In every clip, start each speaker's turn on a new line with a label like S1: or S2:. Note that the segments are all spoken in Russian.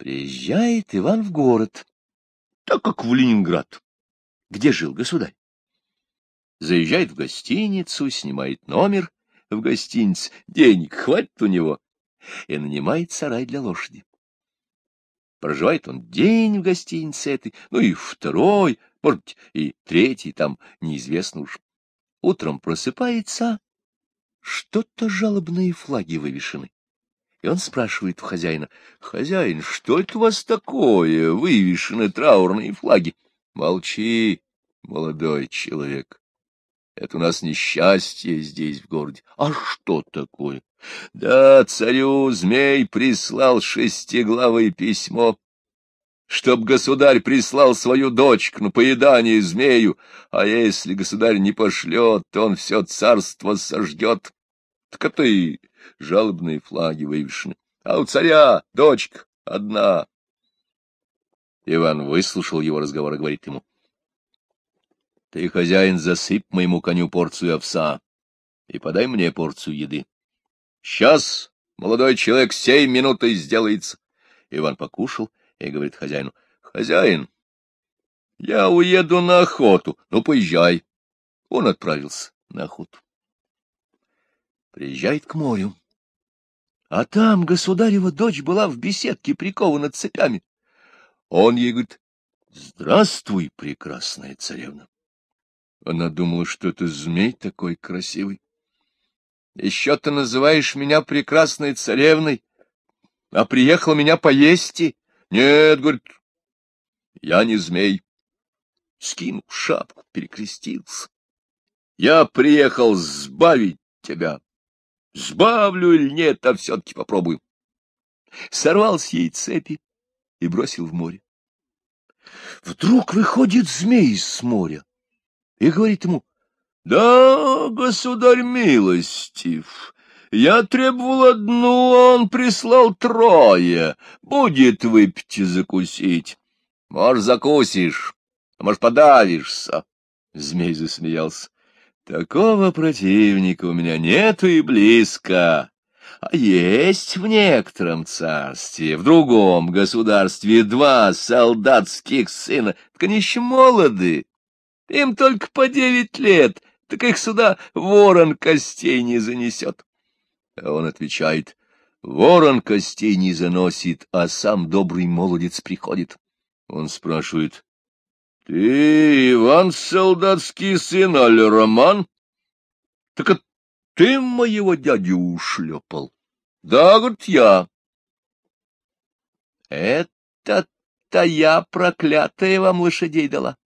S1: Приезжает Иван в город, так как в Ленинград, где жил государь. Заезжает в гостиницу, снимает номер в гостинице, денег хватит у него, и нанимает сарай для лошади. Проживает он день в гостинице этой, ну и второй, может быть, и третий, там неизвестно уж. Утром просыпается, что-то жалобные флаги вывешены. И он спрашивает у хозяина, «Хозяин, что это у вас такое? Вывешены траурные флаги». «Молчи, молодой человек. Это у нас несчастье здесь, в городе. А что такое?» «Да, царю змей прислал шестиглавое письмо, чтоб государь прислал свою дочку на поедание змею, а если государь не пошлет, то он все царство сожжет. Так это и жалобные флаги вывешены. А у царя дочка одна. Иван выслушал его разговор и говорит ему. — Ты, хозяин, засыпь моему коню порцию овса и подай мне порцию еды. Сейчас молодой человек семь минутой сделается. Иван покушал и говорит хозяину. — Хозяин, я уеду на охоту. Ну, поезжай. Он отправился на охоту. Приезжает к морю. А там государева дочь была в беседке прикована цепями. Он ей говорит, «Здравствуй, прекрасная царевна». Она думала, что это змей такой красивый. Еще ты называешь меня прекрасной царевной, а приехал меня поесть? Нет, говорит, я не змей. Скинул шапку, перекрестился. Я приехал сбавить тебя. Сбавлю или нет, а все-таки попробую. Сорвал с ей цепи и бросил в море. Вдруг выходит змей с моря и говорит ему, — Да, государь милостив, я требовал одну, он прислал трое. Будет выпить и закусить. Может, закусишь, а может, подавишься. Змей засмеялся. Такого противника у меня нету и близко. А есть в некотором царстве, в другом государстве два солдатских сына, так они еще молоды. Им только по девять лет, так их сюда ворон костей не занесет. А он отвечает, ворон костей не заносит, а сам добрый молодец приходит. Он спрашивает, — Ты, Иван, солдатский сын, аль Роман? — Так это ты моего дядю ушлепал? — Да, говорит, я. — Это-то я, проклятая, вам лошадей дала.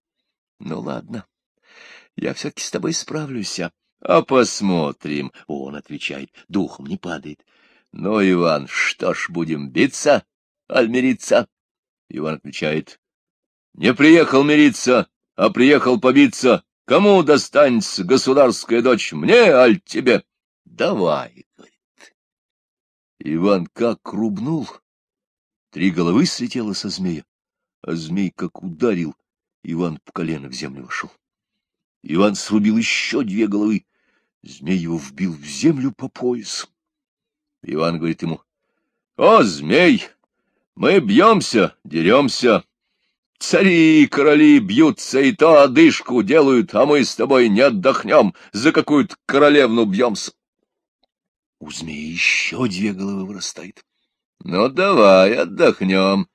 S1: Ну, ладно, я все-таки с тобой справлюсь, а, а посмотрим. Он отвечает, духом не падает. Ну, Иван, что ж, будем биться, аль мириться? Иван отвечает, не приехал мириться, а приехал побиться. Кому достанется государская дочь, мне, аль тебе? Давай, говорит. Иван как рубнул. Три головы слетело со змея, а змей как ударил, Иван по колено в землю вошел. Иван срубил еще две головы. Змей его вбил в землю по пояс. Иван говорит ему, — О, змей, мы бьемся, деремся, Цари и короли бьются, и то одышку делают, а мы с тобой не отдохнем, за какую-то королевну бьемся. У змеи еще две головы вырастает. Ну, давай отдохнем.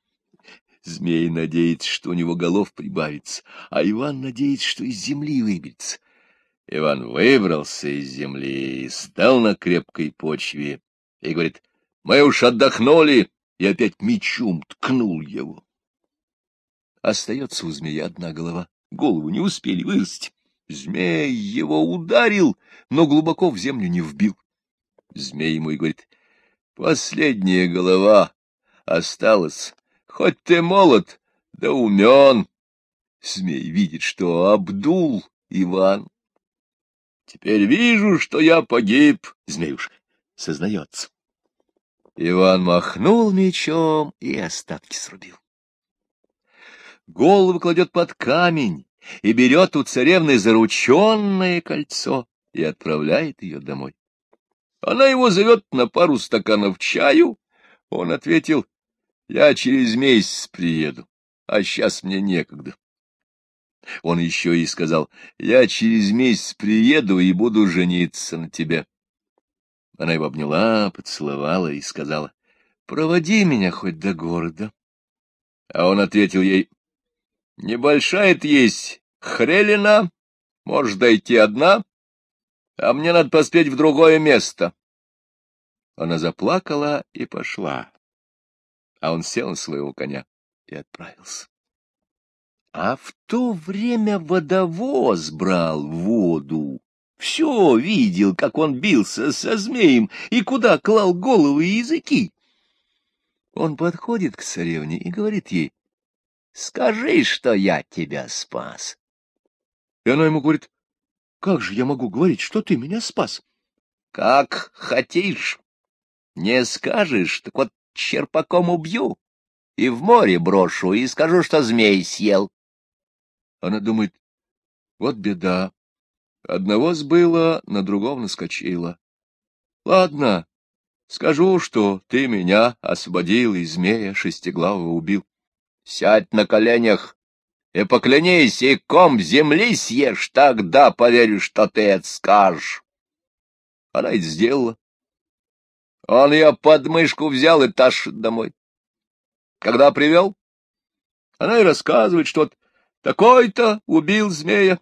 S1: Змей надеется, что у него голов прибавится, а Иван надеется, что из земли выберется. Иван выбрался из земли и стал на крепкой почве и говорит, мы уж отдохнули, и опять мечом ткнул его. Остается у змея одна голова. Голову не успели вырасти. Змей его ударил, но глубоко в землю не вбил. Змей ему и говорит, последняя голова осталась. Хоть ты молод, да умен. Змей видит, что обдул Иван. Теперь вижу, что я погиб. Змей уж сознается. Иван махнул мечом и остатки срубил голову кладет под камень и берет у царевны зарученное кольцо и отправляет ее домой. Она его зовет на пару стаканов чаю. Он ответил, Я через месяц приеду, а сейчас мне некогда. Он еще и сказал, я через месяц приеду и буду жениться на тебе. Она его обняла, поцеловала и сказала, проводи меня хоть до города. А он ответил ей, небольшая-то есть хрелина, можешь дойти одна, а мне надо поспеть в другое место. Она заплакала и пошла, а он сел на своего коня и отправился. А в то время водовоз брал воду. Все видел, как он бился со змеем и куда клал головы и языки. Он подходит к царевне и говорит ей, — Скажи, что я тебя спас. И она ему говорит, — Как же я могу говорить, что ты меня спас? — Как хотишь. Не скажешь, так вот черпаком убью и в море брошу, и скажу, что змей съел. Она думает, вот беда. Одного сбыла, на другого наскочила. Ладно, скажу, что ты меня освободил и змея шестиглавого убил. Сядь на коленях и поклянись, и ком земли съешь, тогда поверю, что ты это скажешь. Она это сделала. Он ее под мышку взял и тащит домой. Когда привел, она и рассказывает, что такой-то убил змея.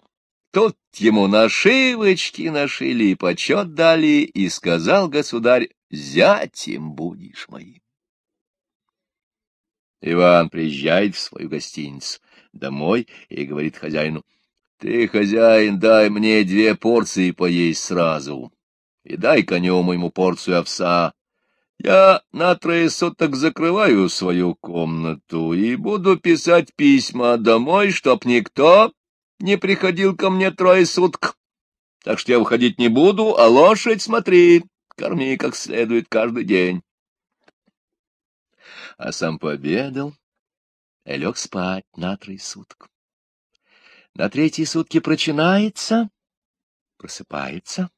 S1: Тут ему нашивочки нашили и почет дали, и сказал государь, зятем будешь моим. Иван приезжает в свою гостиницу домой и говорит хозяину, ты, хозяин, дай мне две порции поесть сразу, и дай коню моему порцию овса, я на трое суток закрываю свою комнату и буду писать письма домой, чтоб никто не приходил ко мне трое суток. Так что я выходить не буду, а лошадь смотри, корми как следует каждый день. А сам пообедал и лег спать на трое суток. На третьи сутки прочинается, просыпается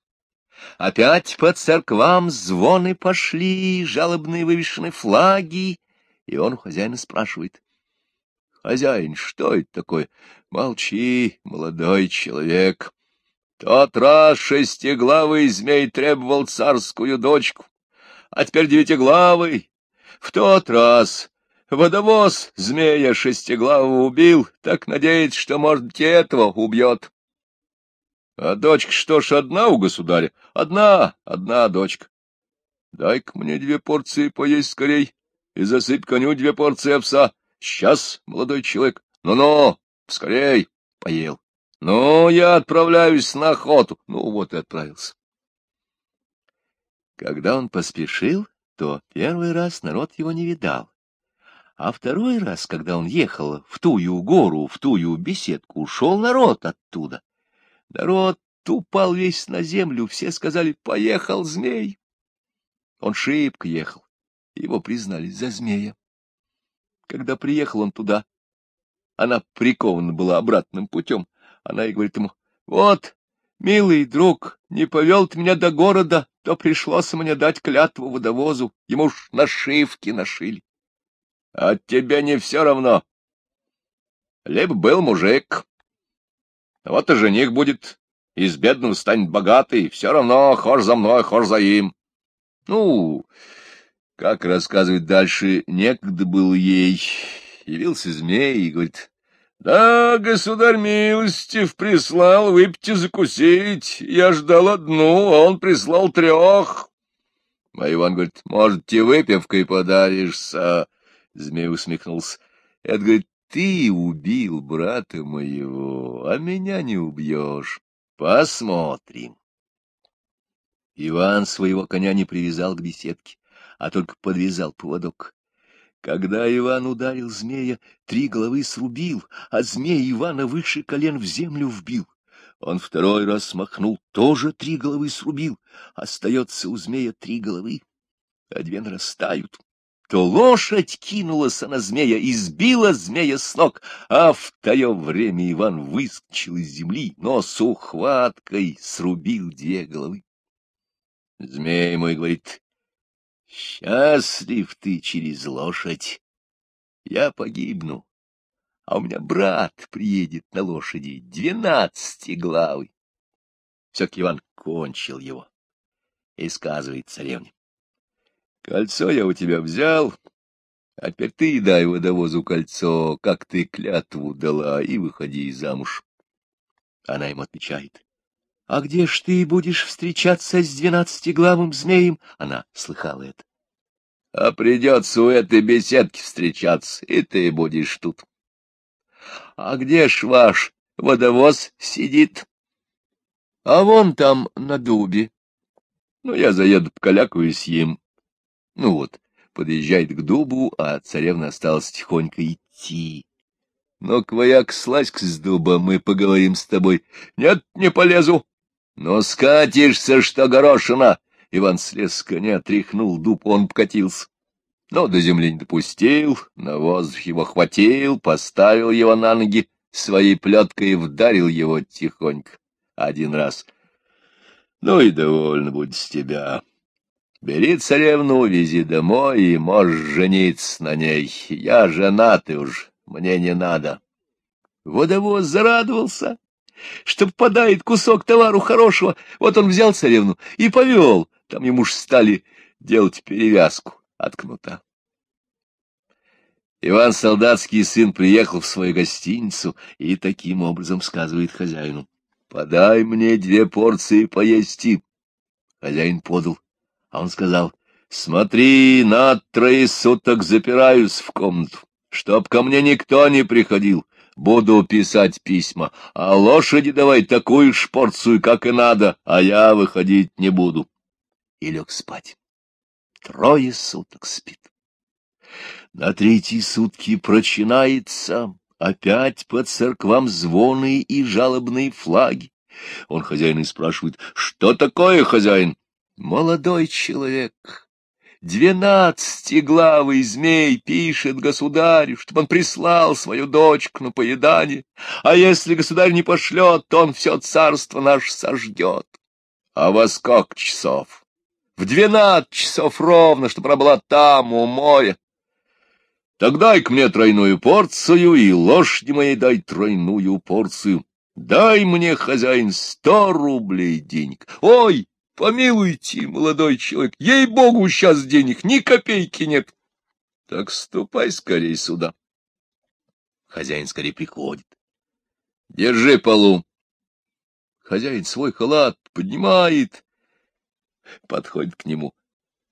S1: Опять по церквам звоны пошли, жалобные вывешены флаги, и он у хозяина спрашивает. — Хозяин, что это такое? — Молчи, молодой человек. Тот раз шестиглавый змей требовал царскую дочку, а теперь девятиглавый. В тот раз водовоз змея шестиглавого убил, так надеется, что, может быть, этого убьет. А дочка что ж одна у государя? Одна, одна дочка. Дай-ка мне две порции поесть скорей и засыпь коню две порции овса. Сейчас, молодой человек. Ну-ну, скорей, поел. Ну, я отправляюсь на охоту. Ну, вот и отправился. Когда он поспешил, то первый раз народ его не видал. А второй раз, когда он ехал в тую гору, в тую беседку, ушел народ оттуда. Народ упал весь на землю, все сказали «поехал змей». Он шибко ехал, его признали за змея. Когда приехал он туда, она прикована была обратным путем. Она и говорит ему, «Вот, милый друг, не повел ты меня до города, то пришлось мне дать клятву водовозу, ему ж нашивки нашили. А тебе не все равно. Либо был мужик, вот и жених будет, из бедного станет богатый, все равно хошь за мной, хошь за им. Ну, как рассказывать дальше, некогда был ей. Явился змей и говорит, да, государь милостив прислал выпить и закусить. Я ждал одну, а он прислал трех. А Иван говорит, может, тебе выпивкой подаришься? Змей усмехнулся. Это, говорит, ты убил брата моего, а меня не убьешь. Посмотрим. Иван своего коня не привязал к беседке, а только подвязал поводок. Когда Иван ударил змея, три головы срубил, а змей Ивана выше колен в землю вбил. Он второй раз смахнул, тоже три головы срубил. Остается у змея три головы, а две нарастают то лошадь кинулась на змея и сбила змея с ног, а в тое время Иван выскочил из земли, но с ухваткой срубил две головы. Змей мой говорит, «Счастлив ты через лошадь, я погибну, а у меня брат приедет на лошади двенадцатиглавый. Все-таки Иван кончил его и сказывает царевне. Кольцо я у тебя взял, а теперь ты дай водовозу кольцо, как ты клятву дала, и выходи замуж. Она ему отвечает. — А где ж ты будешь встречаться с двенадцатиглавым змеем? Она слыхала это. — А придется у этой беседки встречаться, и ты будешь тут. — А где ж ваш водовоз сидит? — А вон там, на дубе. Ну, я заеду, покалякаюсь им. Ну вот, подъезжает к дубу, а царевна осталась тихонько идти. Но, квояк, слазь с дуба, мы поговорим с тобой. Нет, не полезу. Но скатишься, что горошина. Иван слез с коня, тряхнул дуб, он покатился. Но до земли не допустил, на воздух его хватил, поставил его на ноги, своей плеткой вдарил его тихонько один раз. Ну и довольно будет с тебя. Бери царевну, вези домой, и можешь жениться на ней. Я женатый уж, мне не надо. Водовоз зарадовался, что попадает кусок товару хорошего. Вот он взял царевну и повел. Там ему ж стали делать перевязку от кнута. Иван Солдатский сын приехал в свою гостиницу и таким образом сказывает хозяину. — Подай мне две порции поести. Хозяин подал а он сказал, смотри, на трое суток запираюсь в комнату, чтоб ко мне никто не приходил. Буду писать письма, а лошади давай такую ж порцию, как и надо, а я выходить не буду. И лег спать. Трое суток спит. На третьи сутки прочинается, опять по церквам звоны и жалобные флаги. Он хозяина спрашивает, что такое, хозяин? Молодой человек, двенадцатиглавый змей пишет государю, чтобы он прислал свою дочку на поедание, а если государь не пошлет, то он все царство наше сождет. А во сколько часов? В двенадцать часов ровно, чтобы она была там, у моря. Так дай-ка мне тройную порцию, и лошади моей дай тройную порцию. Дай мне, хозяин, сто рублей денег. Ой, Помилуйте, молодой человек, ей-богу, сейчас денег ни копейки нет. Так ступай скорей сюда. Хозяин скорее приходит. Держи полу. Хозяин свой халат поднимает, подходит к нему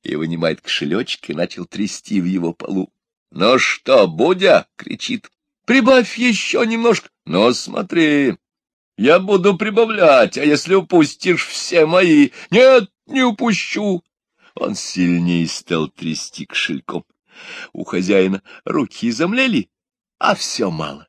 S1: и вынимает кошелечек и начал трясти в его полу. — Ну что, Будя? — кричит. — Прибавь еще немножко. Но смотри, я буду прибавлять, а если упустишь все мои... Нет, не упущу. Он сильнее стал трясти кошельком. У хозяина руки замлели, а все мало.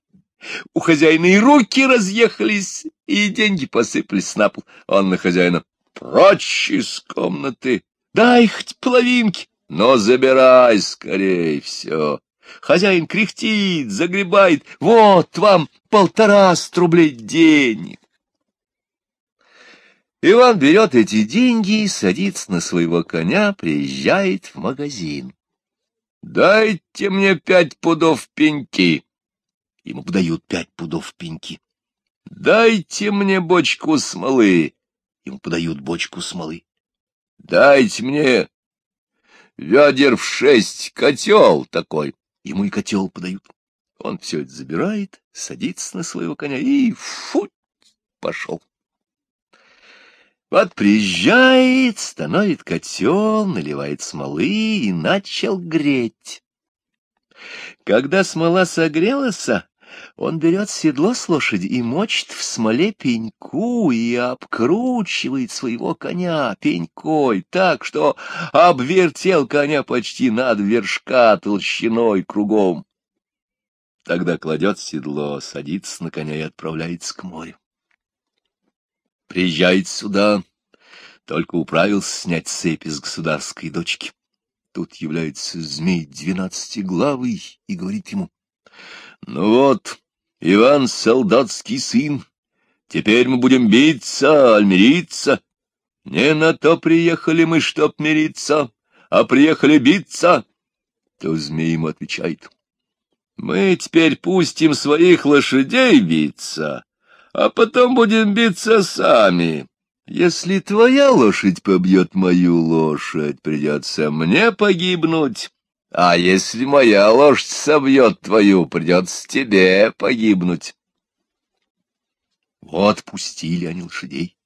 S1: У хозяина и руки разъехались, и деньги посыпались на пол. Он на хозяина. Прочь из комнаты! Дай хоть половинки, но забирай скорей все. Хозяин кряхтит, загребает. Вот вам полтораст рублей денег. Иван берет эти деньги, садится на своего коня, приезжает в магазин. «Дайте мне пять пудов пеньки». Ему подают пять пудов пеньки. «Дайте мне бочку смолы». Ему подают бочку смолы. «Дайте мне ведер в шесть, котел такой». Ему и котел подают. Он все это забирает, садится на своего коня и фу, пошел. Вот приезжает, становит котел, наливает смолы и начал греть. Когда смола согрелась, он берет седло с лошади и мочит в смоле пеньку и обкручивает своего коня пенькой так, что обвертел коня почти над вершка толщиной кругом. Тогда кладет седло, садится на коня и отправляется к морю. Приезжает сюда, только управился снять цепи с государской дочки. Тут является змей двенадцатиглавый и говорит ему, — Ну вот, Иван — солдатский сын. Теперь мы будем биться, аль мириться. Не на то приехали мы, чтоб мириться, а приехали биться. То змей ему отвечает. Мы теперь пустим своих лошадей биться, а потом будем биться сами. Если твоя лошадь побьет мою лошадь, придется мне погибнуть, а если моя лошадь собьет твою, придется тебе погибнуть. Вот пустили они лошадей.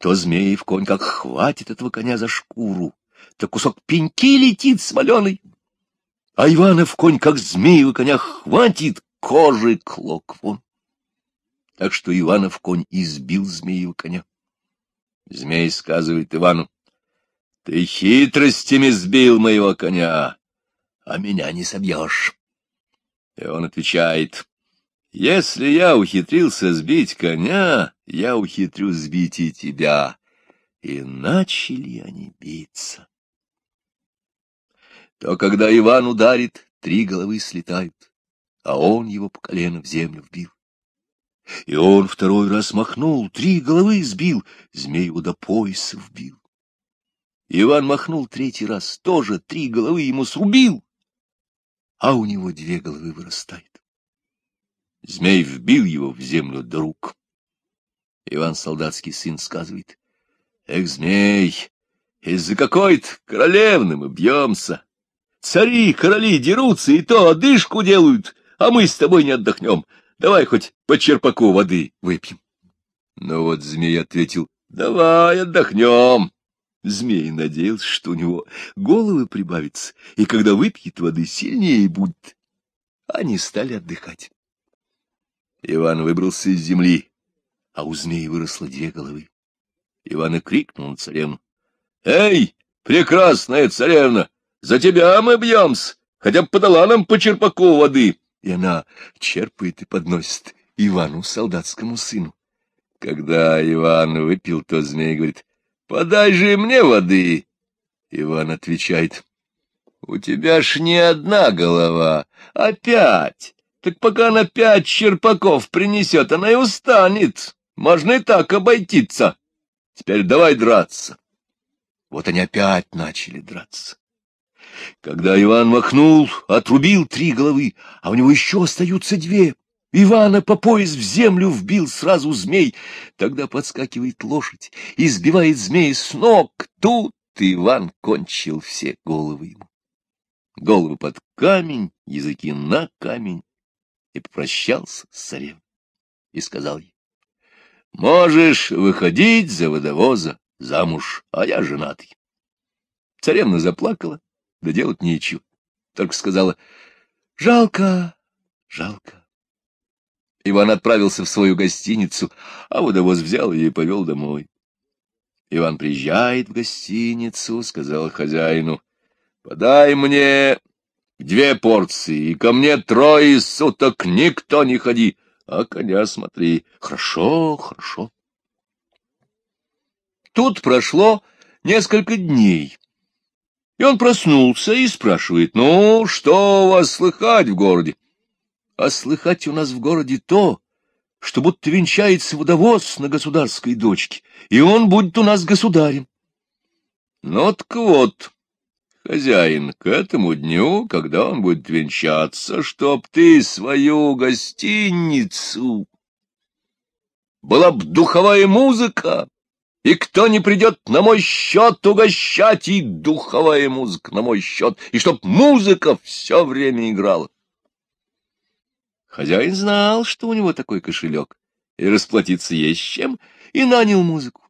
S1: То змеев конь как хватит этого коня за шкуру, то кусок пеньки летит смоленый. А Иванов конь как змеевый коня хватит, кожи клок вон. Так что Иванов конь избил змеевого коня. Змей сказывает Ивану, — Ты хитростями сбил моего коня, а меня не собьешь. И он отвечает, если я ухитрился сбить коня, я ухитрю сбить и тебя. И начали они биться. То, когда Иван ударит, три головы слетают, а он его по колено в землю вбил. И он второй раз махнул, три головы сбил, его до пояса вбил. Иван махнул третий раз, тоже три головы ему срубил, а у него две головы вырастает. Змей вбил его в землю до рук. Иван Солдатский сын сказывает, «Эх, змей, из-за какой-то королевны мы бьемся. Цари, короли дерутся и то одышку делают, а мы с тобой не отдохнем. Давай хоть по черпаку воды выпьем». Но вот змей ответил, «Давай отдохнем». Змей надеялся, что у него головы прибавится, и когда выпьет воды, сильнее будет. Они стали отдыхать. Иван выбрался из земли, а у змеи выросло две головы. Иван и крикнул на царевну. — Эй, прекрасная царевна, за тебя мы бьемся, хотя бы подала нам по черпаку воды. И она черпает и подносит Ивану, солдатскому сыну. Когда Иван выпил, то змей говорит, — Подай же мне воды. Иван отвечает, — У тебя ж не одна голова, а пять. Так пока она пять черпаков принесет, она и устанет. Можно и так обойтиться. Теперь давай драться. Вот они опять начали драться. Когда Иван махнул, отрубил три головы, а у него еще остаются две. Ивана по пояс в землю вбил сразу змей. Тогда подскакивает лошадь и сбивает змея с ног. Тут Иван кончил все головы ему. Головы под камень, языки на камень и попрощался с царем и сказал ей, «Можешь выходить за водовоза замуж, а я женатый». Царевна заплакала, да делать нечего, только сказала, «Жалко, жалко». Иван отправился в свою гостиницу, а водовоз взял и повел домой. Иван приезжает в гостиницу, сказал хозяину, «Подай мне Две порции, и ко мне трое суток никто не ходи, а коня смотри. Хорошо, хорошо. Тут прошло несколько дней, и он проснулся и спрашивает, ну, что у вас слыхать в городе? А слыхать у нас в городе то, что будто венчается водовоз на государской дочке, и он будет у нас государем. Ну, так вот, Хозяин, к этому дню, когда он будет венчаться, чтоб ты свою гостиницу... Была б духовая музыка, и кто не придет на мой счет угощать, и духовая музыка на мой счет, и чтоб музыка все время играла. Хозяин знал, что у него такой кошелек, и расплатиться есть чем, и нанял музыку.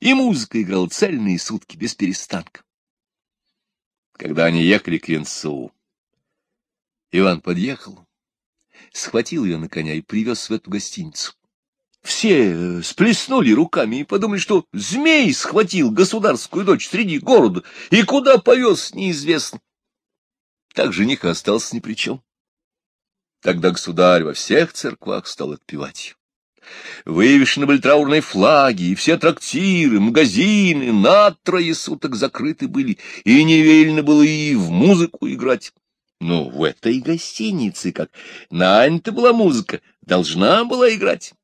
S1: И музыка играла цельные сутки без перестанка когда они ехали к Венцу. Иван подъехал, схватил ее на коня и привез в эту гостиницу. Все э, сплеснули руками и подумали, что змей схватил государскую дочь среди города, и куда повез, неизвестно. Так жених остался ни при чем. Тогда государь во всех церквах стал отпевать. Вывешены были траурные флаги, и все трактиры, магазины на трое суток закрыты были, и не велено было и в музыку играть. Но в этой гостинице, как нанята была музыка, должна была играть.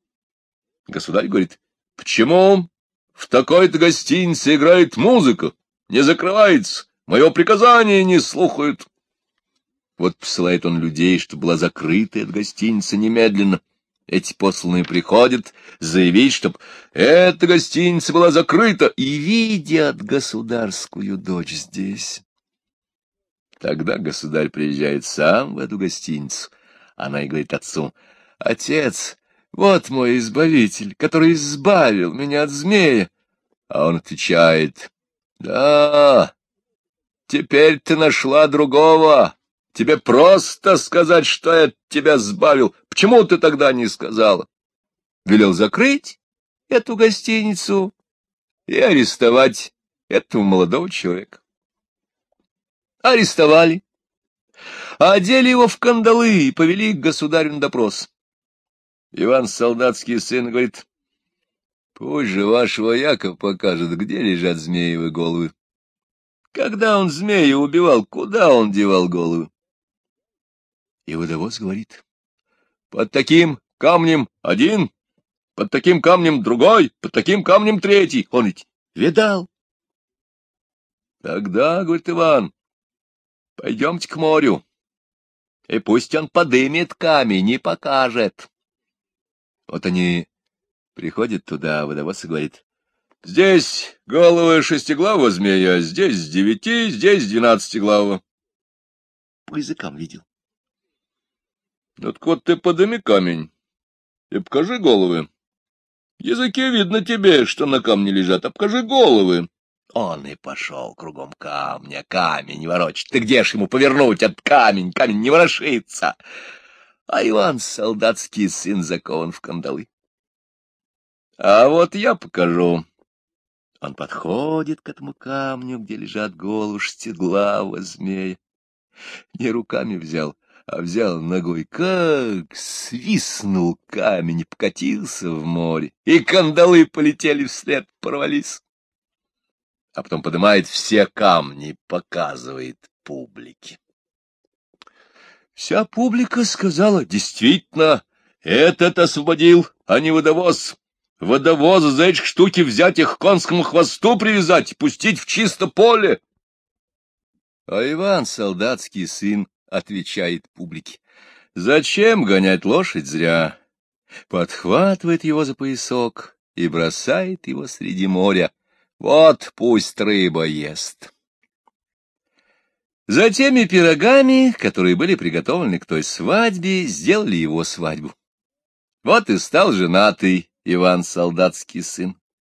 S1: Государь говорит, почему в такой-то гостинице играет музыка, не закрывается, мое приказание не слухают. Вот посылает он людей, чтобы была закрыта эта гостиница немедленно. Эти посланные приходят заявить, чтоб эта гостиница была закрыта, и видят государскую дочь здесь. Тогда государь приезжает сам в эту гостиницу. Она и говорит отцу, «Отец, вот мой избавитель, который избавил меня от змея». А он отвечает, «Да, теперь ты нашла другого, Тебе просто сказать, что я тебя сбавил. Почему ты тогда не сказала? Велел закрыть эту гостиницу и арестовать этого молодого человека. Арестовали, одели его в кандалы и повели к государю на допрос. Иван, солдатский сын, говорит, пусть же вашего Яков покажет, где лежат змеевы головы. Когда он змея убивал, куда он девал головы? И водовоз говорит, под таким камнем один, под таким камнем другой, под таким камнем третий. Он ведь видал. Тогда, говорит Иван, пойдемте к морю, и пусть он подымет камень и покажет. Вот они приходят туда, водовоз и говорит, здесь головы шестиглавого змея, здесь девяти, здесь двенадцатиглавого. По языкам видел. Ну, так вот ты подыми камень и покажи головы. Языки видно тебе, что на камне лежат, а покажи головы. Он и пошел кругом камня, камень ворочит. Ты где ж ему повернуть от камень? Камень не ворошится. А Иван, солдатский сын, закован в кандалы. А вот я покажу. Он подходит к этому камню, где лежат головы шестиглавого змея. Не руками взял, а взял ногой, как свистнул камень, покатился в море, и кандалы полетели вслед, порвались. А потом поднимает все камни, показывает публике. Вся публика сказала, действительно, этот освободил, а не водовоз. Водовоза за эти штуки взять их к конскому хвосту привязать, пустить в чисто поле. А Иван, солдатский сын, отвечает публике. Зачем гонять лошадь зря? Подхватывает его за поясок и бросает его среди моря. Вот пусть рыба ест. За теми пирогами, которые были приготовлены к той свадьбе, сделали его свадьбу. Вот и стал женатый Иван Солдатский сын.